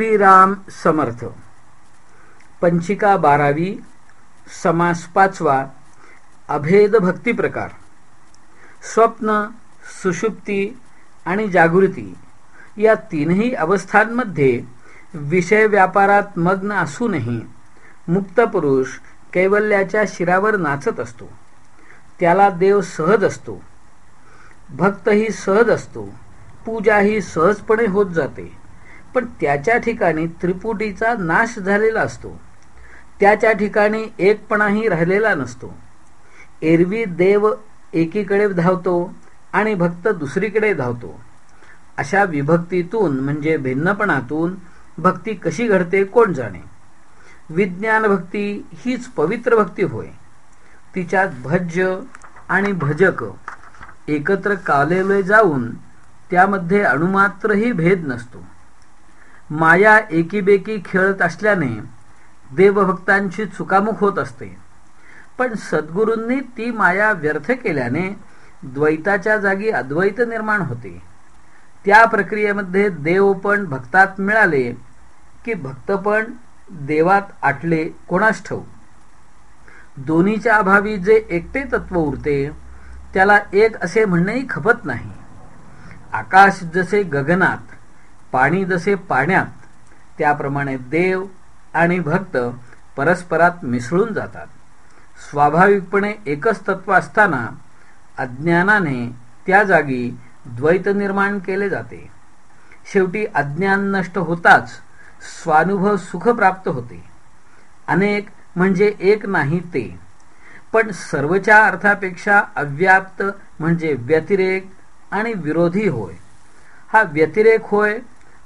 श्रीराम समर्थ. पंचिका बारावी समास पाचवा अभेद भक्ती प्रकार. स्वप्न सुषुप्ती आणि जागृती या तीनही अवस्थांमध्ये विषय व्यापारात मग्न असूनही मुक्त पुरुष कैवल्याच्या शिरावर नाचत असतो. त्याला देव सहज असतो. भक्तही सहज असतो. पूजाही सहजपणे होत जाते. पण त्याच्या ठिकाणी त्रिपुटीचा नाश झालेला असतो. त्याच्या ठिकाणी एकपणाही राहिलेला नसतो. एरवी देव एकीकडे धावतो आणि भक्त दुसरीकडे धावतो. अशा विभक्तीतून म्हणजे भिन्नपणातून भक्ती कशी घडते कोण जाणे? विज्ञान भक्ती हीच पवित्र भक्ती होय. तिच्यात भज्य आणि भजक एकत्र कालेले जाऊन त्यामध्ये अणुमात्रही भेद नसतो. माया एकीबेकी खेळत असल्याने देवभक्तांची चुकामुख होत असते. पण सद्गुरूंनी ती माया व्यर्थ केल्याने द्वैताच्या जागी अद्वैत निर्माण होते. त्या प्रक्रियेमध्ये देव पण भक्तात मिळाले की भक्त पण देवात आटले कोणास ठेवू दोन्हीच्या अभावी जे एकटे तत्व उरते त्याला एक असे म्हणणेही खपत नाही. आकाश जसे गगनात पाणी जसे पाण्यात त्याप्रमाणे देव आणि भक्त परस्परात मिसळून जातात. स्वाभाविकपणे एकच तत्व असताना अज्ञानाने त्या जागी द्वैत निर्माण केले जाते. शेवटी अज्ञान नष्ट होताच स्वानुभव सुख प्राप्त होते. अनेक म्हणजे एक नाही ते. पण सर्वच्या अर्थापेक्षा अव्याप्त म्हणजे व्यतिरेक आणि विरोधी होय. हा व्यतिरेक होय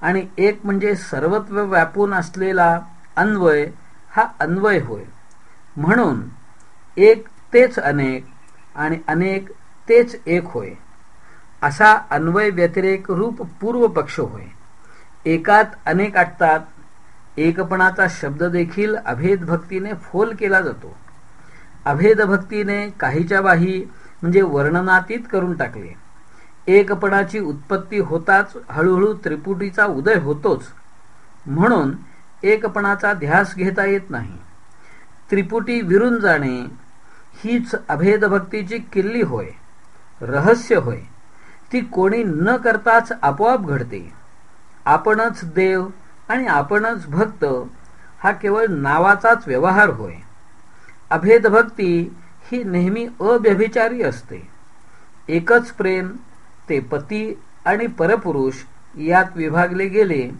आणि एक म्हणजे सर्वत्व व्यापून असलेला अन्वय हा अन्वय होय. म्हणून एक तेच अनेक आणि अनेक तेच एक होय. असा अन्वय व्यतिरेक रूप पूर्व पक्ष होय. एकात अनेक आटतात एकपणाचा शब्द देखील अभेद भक्तीने फोल केला जातो. अभेद भक्तीने काहीच्या बाही म्हणजे वर्णनातीत करून टाकले. एकपणाची उत्पत्ती होताच हळूहळू त्रिपुटीचा उदय होतोच. म्हणून एकपणाचा ध्यास घेता येत नाही. त्रिपुटी विरून जाणे हीच अभेदभक्तीची किल्ली होय रहस्य होय. ती कोणी न करताच आपोआप घडते. आपणच देव आणि आपणच भक्त हा केवळ नावाचाच व्यवहार होय. अभेदभक्ती ही नेहमी अव्यभिचारी असते. एकच प्रेम ते पती आणि परपुरुष यात विभागले गेले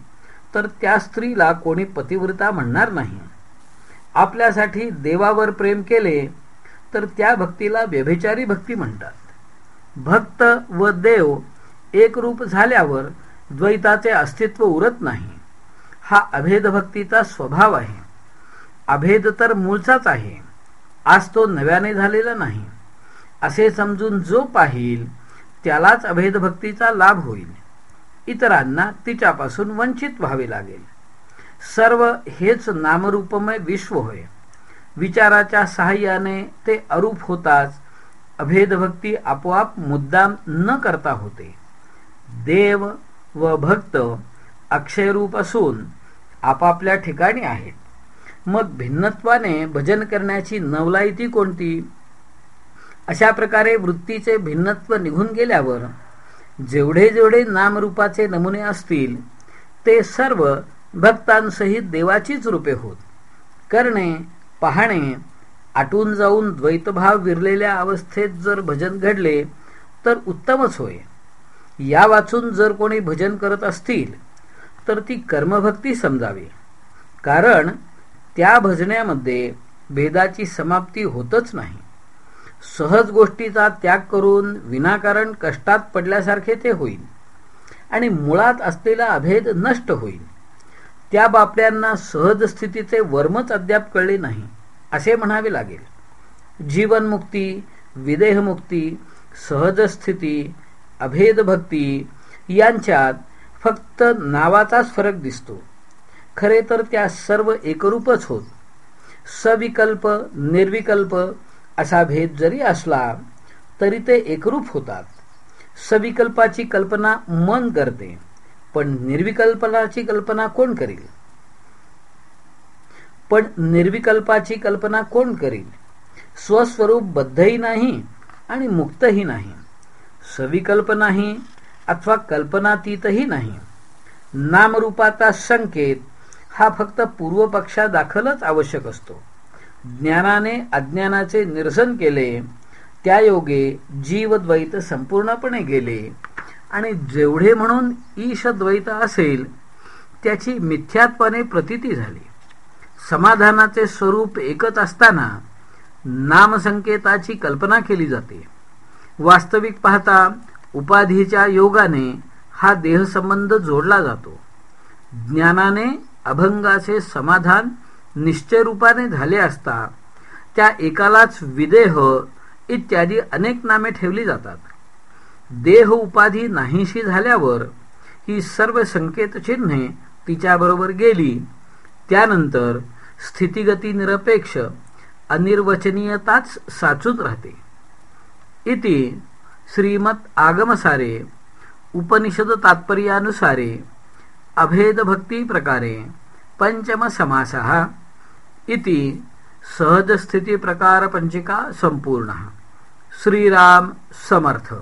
तर त्या स्त्रीला कोणी पतिव्रता म्हणणार नाही. आपल्यासाठी देवावर प्रेम केले तर त्या भक्तीला व्यभिचारी भक्ती म्हणतात. भक्त व देव एक रूप झाल्यावर द्वैताचे अस्तित्व उरत नाही. हा अभेद भक्तीचा स्वभाव आहे. अभेद तर मूळचाच आहे. आज तो नव्याने झालेला नाही. असे समजून जो पाहिल त्यालाच अभेदभक्तीचा लाभ होईल. इतरांना तिच्यापासून वंचित व्हावे लागेल. सर्व हेच नामरूपमय विश्व होय. विचाराच्या सहाय्याने ते अरूप होताच अभेदभक्ती आपोआप मुद्दाम न करता होते. देव व भक्त अक्षयरूप असून आपापल्या ठिकाणी आहेत. मग भिन्नत्वाने भजन करण्याची नवलायती कोणती? अशा प्रकारे वृत्तीचे भिन्नत्व निघून गेल्यावर जेवढे जेवढे नामरूपाचे नमुने असतील ते सर्व भक्तांसहित देवाचीच रूपे होत. करणे पाहणे आटून जाऊन द्वैतभाव विरलेल्या अवस्थेत जर भजन घडले तर उत्तमच होय. या वाचून जर कोणी भजन करत असतील तर ती कर्मभक्ती समजावी. कारण त्या भजण्यामध्ये भेदाची समाप्ती होतच नाही. सहज गोष्टीचा त्याग करून विनाकारण कष्टात पडल्यासारखे ते होईल आणि मुळात असलेला अभेद नष्ट होईल त्या बापड्यांना सहज स्थितीचे वर्मच अद्याप कळले नाही असे म्हणावे लागेल. जीवनमुक्ती विदेहमुक्ती सहजस्थिती अभेदभक्ती यांच्यात फक्त नावाचाच फरक दिसतो. खरे तर त्या सर्व एकरूपच होत. सविकल्प निर्विकल्प असा भेद जरी असला तरी ते एकरूप होतात. सविकल्पाची कल्पना मन करते पण निर्विकल्पनाची कल्पना कोण करील? पण निर्विकल्पाची कल्पना कोण करील? स्वस्वरूप बद्धही नाही आणि मुक्तही नाही. सविकल्पनाही अथवा कल्पनातीतही नाही. नामरूपाचा संकेत हा फक्त दाखलच आवश्यक असतो. ज्ञानाने अज्ञानाचे निरसन केले त्या योगे जीवद्वैत संपूर्णपणे गेले. आणि जेवढे म्हणून ईशद्वैत असेल त्याची मिथ्यात्वाने प्रतीती झाली. समाधानाचे स्वरूप एकच असताना नामसंकेताची कल्पना केली जाते. वास्तविक पाहता उपाधीच्या योगाने हा देहसंबंध जोडला जातो. ज्ञानाने अभंगाचे समाधान निश्चय रूपाने झाले असता त्या एकालाच विदेह इत्यादी अनेक नामे ठेवली जातात. देह उपाधी नाहीशी झाल्यावर ही सर्व संकेत चिन्हे तिच्याबरोबर गेली. त्यानंतर स्थितिगती निरपेक्ष अनिर्वचनीयताच साचून राहते. इति श्रीमत आगमसारे उपनिषद तात्पर्यानुसारे अभेदभक्ती प्रकारे पंचम समासः इति सहज स्थिती प्रकार पंचिका संपूर्ण। श्रीराम समर्थ।